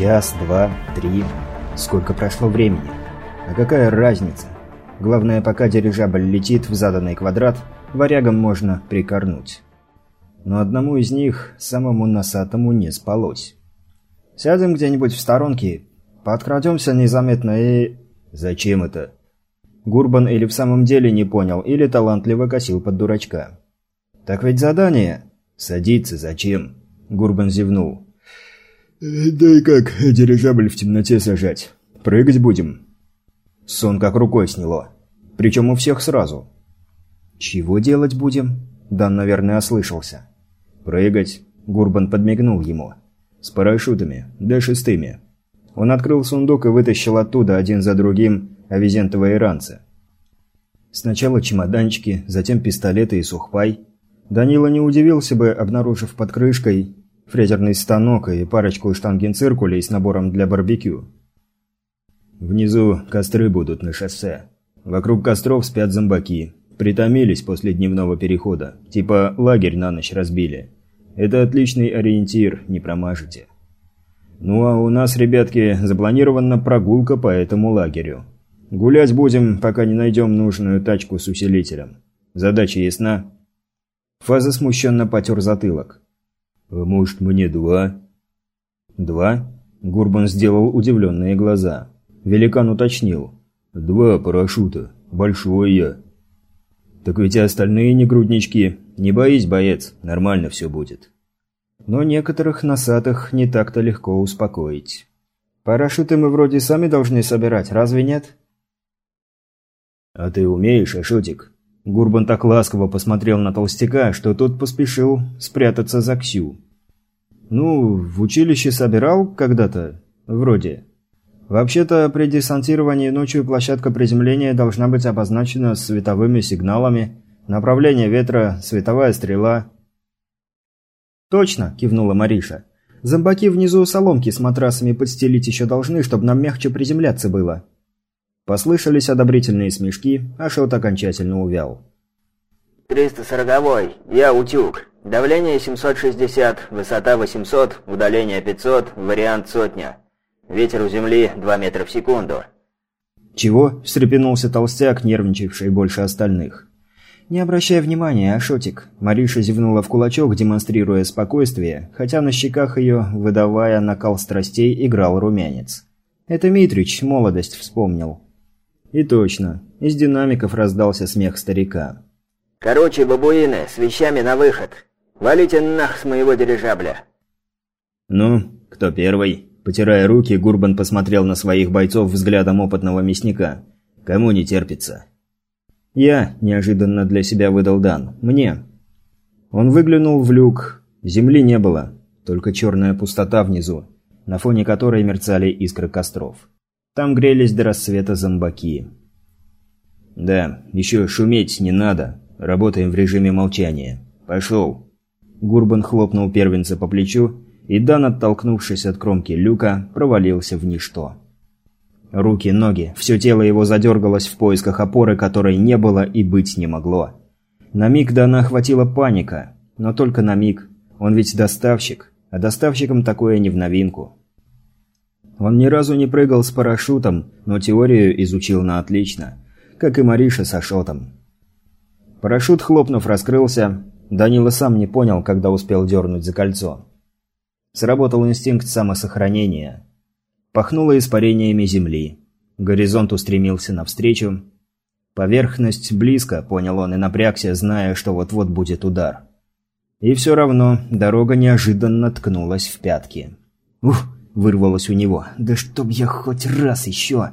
Час, два, три. Сколько прошло времени? А какая разница? Главное, пока дирижабль летит в заданный квадрат, варягам можно прикорнуть. Но одному из них, самому носатому, не спалось. Сядем где-нибудь в сторонке, подкрадемся незаметно и... Зачем это? Гурбан или в самом деле не понял, или талантливо косил под дурачка. «Так ведь задание...» «Садиться зачем?» Гурбан зевнул. «Да и как дирижабль в темноте сажать? Прыгать будем?» Сон как рукой сняло. Причем у всех сразу. «Чего делать будем?» Дан, наверное, ослышался. «Прыгать?» Гурбан подмигнул ему. «С парашютами, да шестыми». Он открыл сундук и вытащил оттуда один за другим авизентовые ранцы. Сначала чемоданчики, затем пистолеты и сухпай. Данила не удивился бы, обнаружив под крышкой фрезерный станок и парочку штангенциркулей с набором для барбекю. Внизу костры будут на шоссе. Вокруг костров спят зомбаки. Притомились после дневного перехода. Типа лагерь на ночь разбили. Это отличный ориентир, не промажете. Ну а у нас, ребятки, запланирована прогулка по этому лагерю. Гулять будем, пока не найдем нужную тачку с усилителем. Задача ясна?» Фаза смущенно потер затылок. «А может, мне два?» «Два?» Гурбан сделал удивленные глаза. Великан уточнил. «Два парашюта. Большой я». «Так ведь и остальные не груднички. Не боись, боец, нормально все будет». Но некоторых носатых не так-то легко успокоить. «Парашюты мы вроде сами должны собирать, разве нет?» «А ты умеешь, Ашотик?» Гурбан так ласково посмотрел на толстяка, что тот поспешил спрятаться за Ксю. «Ну, в училище собирал когда-то? Вроде. Вообще-то при десантировании ночью площадка приземления должна быть обозначена световыми сигналами, направление ветра, световая стрела». «Точно!» – кивнула Мариша. «Зомбаки внизу соломки с матрасами подстелить еще должны, чтобы нам мягче приземляться было». Послышались одобрительные смешки, а Шот окончательно увял. «340-й, я утюг. Давление 760, высота 800, удаление 500, вариант сотня. Ветер у земли 2 метра в секунду». «Чего?» – встрепенулся толстяк, нервничавший больше остальных. «Не обращай внимания, Ашотик». Мариша зевнула в кулачок, демонстрируя спокойствие, хотя на щеках ее, выдавая накал страстей, играл румянец. Это Митрич молодость вспомнил. И точно, из динамиков раздался смех старика. «Короче, бабуины, с вещами на выход. Валите нах с моего дирижабля». «Ну, кто первый?» Потирая руки, Гурбан посмотрел на своих бойцов взглядом опытного мясника. «Кому не терпится?» «Я», – неожиданно для себя выдал Дан. «Мне». Он выглянул в люк. Земли не было, только черная пустота внизу, на фоне которой мерцали искры костров. Там грелись до рассвета зомбаки. «Да, еще шуметь не надо. Работаем в режиме молчания. Пошел!» Гурбан хлопнул первенца по плечу, и Дан, оттолкнувшись от кромки люка, провалился в ничто. Руки, ноги, все тело его задергалось в поисках опоры, которой не было и быть не могло. На миг Дана охватила паника, но только на миг. Он ведь доставщик, а доставщикам такое не в новинку. Он ни разу не прыгал с парашютом, но теорию изучил на отлично, как и Мариша с Ашотом. Парашют, хлопнув, раскрылся. Данила сам не понял, когда успел дернуть за кольцо. Сработал инстинкт самосохранения. Пахнуло испарениями земли. Горизонт устремился навстречу. Поверхность близко, понял он и напрягся, зная, что вот-вот будет удар. И все равно дорога неожиданно ткнулась в пятки. «Ух!» Вырвалось у него. «Да чтоб я хоть раз еще!»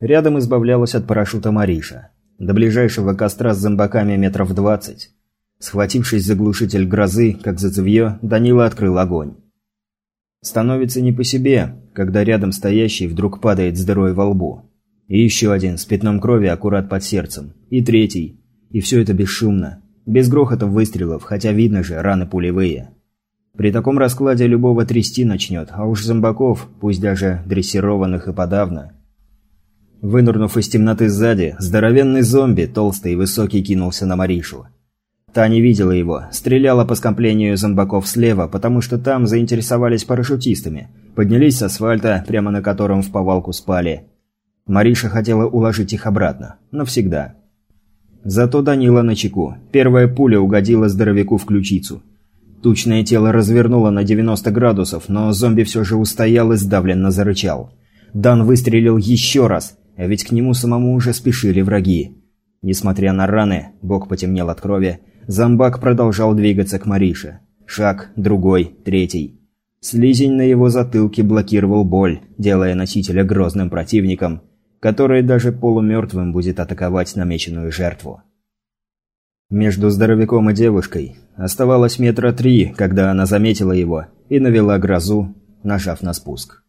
Рядом избавлялась от парашюта Мариша. До ближайшего костра с зомбаками метров двадцать. Схватившись за глушитель грозы, как за цевье, Данила открыл огонь. Становится не по себе, когда рядом стоящий вдруг падает с дырой во лбу. И еще один с пятном крови аккурат под сердцем. И третий. И все это бесшумно. Без грохота выстрелов, хотя видно же, раны пулевые. При таком раскладе любого трясти начнет, а уж зомбаков, пусть даже дрессированных и подавно. Вынырнув из темноты сзади, здоровенный зомби, толстый и высокий, кинулся на Маришу. Та не видела его, стреляла по скоплению зомбаков слева, потому что там заинтересовались парашютистами. Поднялись с асфальта, прямо на котором в повалку спали. Мариша хотела уложить их обратно. Навсегда. Зато Данила на чеку. Первая пуля угодила здоровяку в ключицу. Тучное тело развернуло на 90 градусов, но зомби все же устоял и сдавленно зарычал. Дан выстрелил еще раз, а ведь к нему самому уже спешили враги. Несмотря на раны, бок потемнел от крови, зомбак продолжал двигаться к Марише. Шаг, другой, третий. Слизень на его затылке блокировал боль, делая носителя грозным противником, который даже полумертвым будет атаковать намеченную жертву. Между здоровяком и девушкой оставалось метра три, когда она заметила его и навела грозу, нажав на спуск.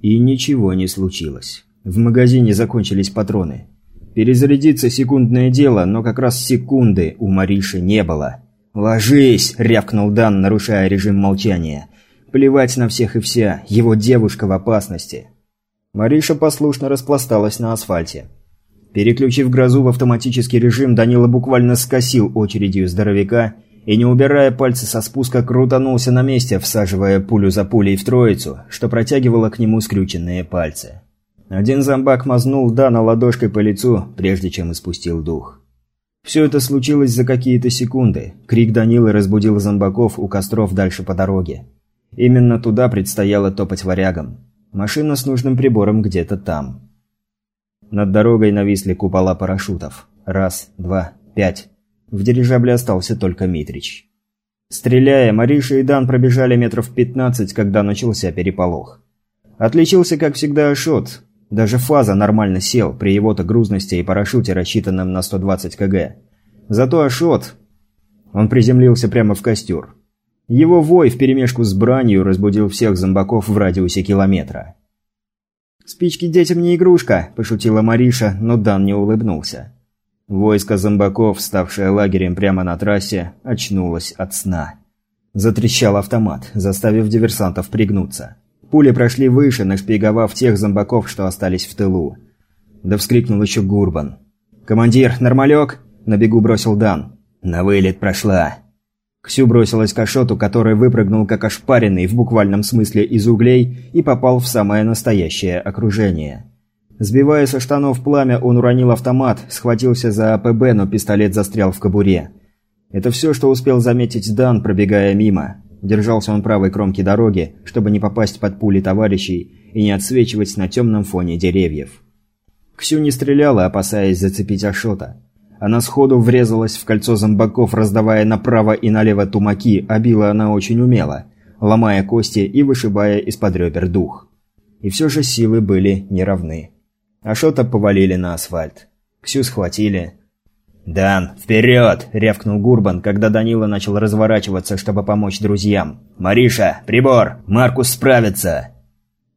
И ничего не случилось. В магазине закончились патроны. Перезарядиться секундное дело, но как раз секунды у Мариши не было. «Ложись!» – рявкнул Дан, нарушая режим молчания. «Плевать на всех и вся, его девушка в опасности». Мариша послушно распласталась на асфальте. Переключив грозу в автоматический режим, Данила буквально скосил очередью здоровяка и, не убирая пальцы со спуска, крутанулся на месте, всаживая пулю за пулей в троицу, что протягивало к нему скрюченные пальцы. Один зомбак мазнул Дана ладошкой по лицу, прежде чем испустил дух. Все это случилось за какие-то секунды. Крик Данилы разбудил зомбаков у костров дальше по дороге. Именно туда предстояло топать варягам. Машина с нужным прибором где-то там. Над дорогой нависли купола парашютов. Раз, два, пять. В дирижабле остался только Митрич. Стреляя, Мариша и Дан пробежали метров пятнадцать, когда начался переполох. Отличился, как всегда, Ашот, даже фаза нормально сел при его-то грузности и парашюте, рассчитанном на 120 кг. Зато Ашот... Он приземлился прямо в костер. Его вой вперемешку с бранью разбудил всех зомбаков в радиусе километра. «Спички детям не игрушка», – пошутила Мариша, но Дан не улыбнулся. Войско зомбаков, ставшее лагерем прямо на трассе, очнулось от сна. Затрещал автомат, заставив диверсантов пригнуться. Пули прошли выше, нашпиговав тех зомбаков, что остались в тылу. Да вскрикнул еще Гурбан. «Командир, нормалек?» – на бегу бросил Дан. «На вылет прошла». Ксю бросилась к Ашоту, который выпрыгнул как ошпаренный в буквальном смысле из углей и попал в самое настоящее окружение. Сбивая со штанов пламя, он уронил автомат, схватился за АПБ, но пистолет застрял в кобуре. Это все, что успел заметить Дан, пробегая мимо. Держался он правой кромки дороги, чтобы не попасть под пули товарищей и не отсвечивать на темном фоне деревьев. Ксю не стреляла, опасаясь зацепить Ашота. Она сходу врезалась в кольцо зомбаков, раздавая направо и налево тумаки, а била она очень умело, ломая кости и вышибая из-под ребер дух. И все же силы были неравны. Ашота повалили на асфальт. Ксю схватили, «Дан, вперед!» – рявкнул Гурбан, когда Данила начал разворачиваться, чтобы помочь друзьям. «Мариша, прибор! Маркус справится!»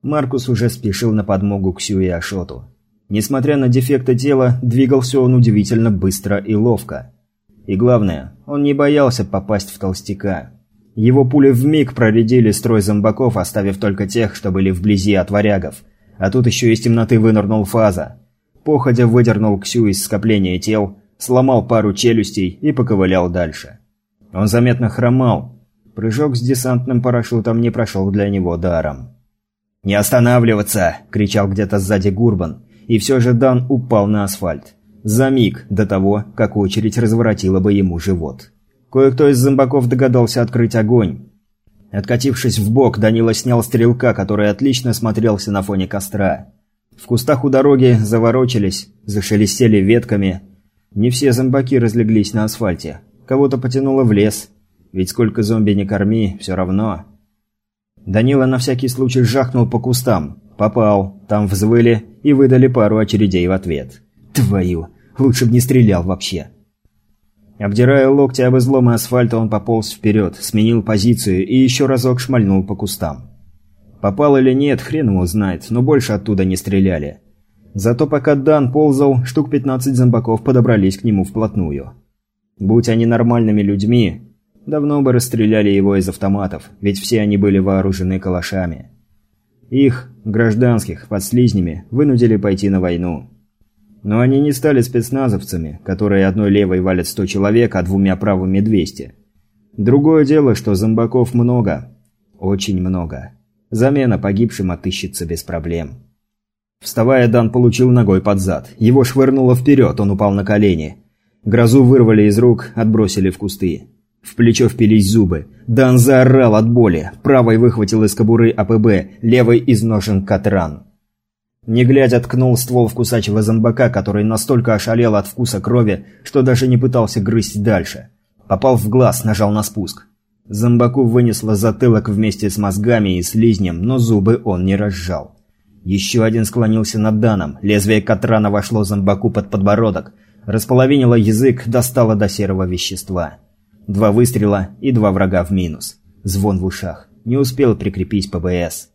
Маркус уже спешил на подмогу Ксю и Ашоту. Несмотря на дефекты тела, двигался он удивительно быстро и ловко. И главное, он не боялся попасть в толстяка. Его пули вмиг проредили строй зомбаков, оставив только тех, что были вблизи от варягов. А тут еще из темноты вынырнул фаза. Походя выдернул Ксю из скопления тел – сломал пару челюстей и поковылял дальше. Он заметно хромал. Прыжок с десантным парашютом не прошел для него даром. «Не останавливаться!» – кричал где-то сзади Гурбан. И все же Дан упал на асфальт. За миг до того, как очередь разворотила бы ему живот. Кое-кто из зомбаков догадался открыть огонь. Откатившись в бок, Данила снял стрелка, который отлично смотрелся на фоне костра. В кустах у дороги заворочились, зашелестели ветками – не все зомбаки разлеглись на асфальте. Кого-то потянуло в лес. Ведь сколько зомби не корми, все равно. Данила на всякий случай жахнул по кустам. Попал. Там взвыли и выдали пару очередей в ответ. Твою! Лучше б не стрелял вообще. Обдирая локти об изломы асфальта, он пополз вперед, сменил позицию и еще разок шмальнул по кустам. Попал или нет, хрен его знает, но больше оттуда не стреляли. Зато пока Дан ползал, штук 15 зомбаков подобрались к нему вплотную. Будь они нормальными людьми, давно бы расстреляли его из автоматов, ведь все они были вооружены калашами. Их, гражданских, под слизнями, вынудили пойти на войну. Но они не стали спецназовцами, которые одной левой валят 100 человек, а двумя правыми 200. Другое дело, что зомбаков много. Очень много. Замена погибшим отыщется без проблем. Вставая, Дан получил ногой под зад. Его швырнуло вперед, он упал на колени. Грозу вырвали из рук, отбросили в кусты. В плечо впились зубы. Дан заорал от боли. Правой выхватил из кобуры АПБ, левой из ножен катран. Не глядя, ткнул ствол в кусачего зомбака, который настолько ошалел от вкуса крови, что даже не пытался грызть дальше. Попал в глаз, нажал на спуск. Зомбаку вынесло затылок вместе с мозгами и слизнем, но зубы он не разжал. Еще один склонился над Даном, лезвие Катрана вошло зомбаку под подбородок, располовинило язык, достало до серого вещества. Два выстрела и два врага в минус. Звон в ушах. Не успел прикрепить ПБС.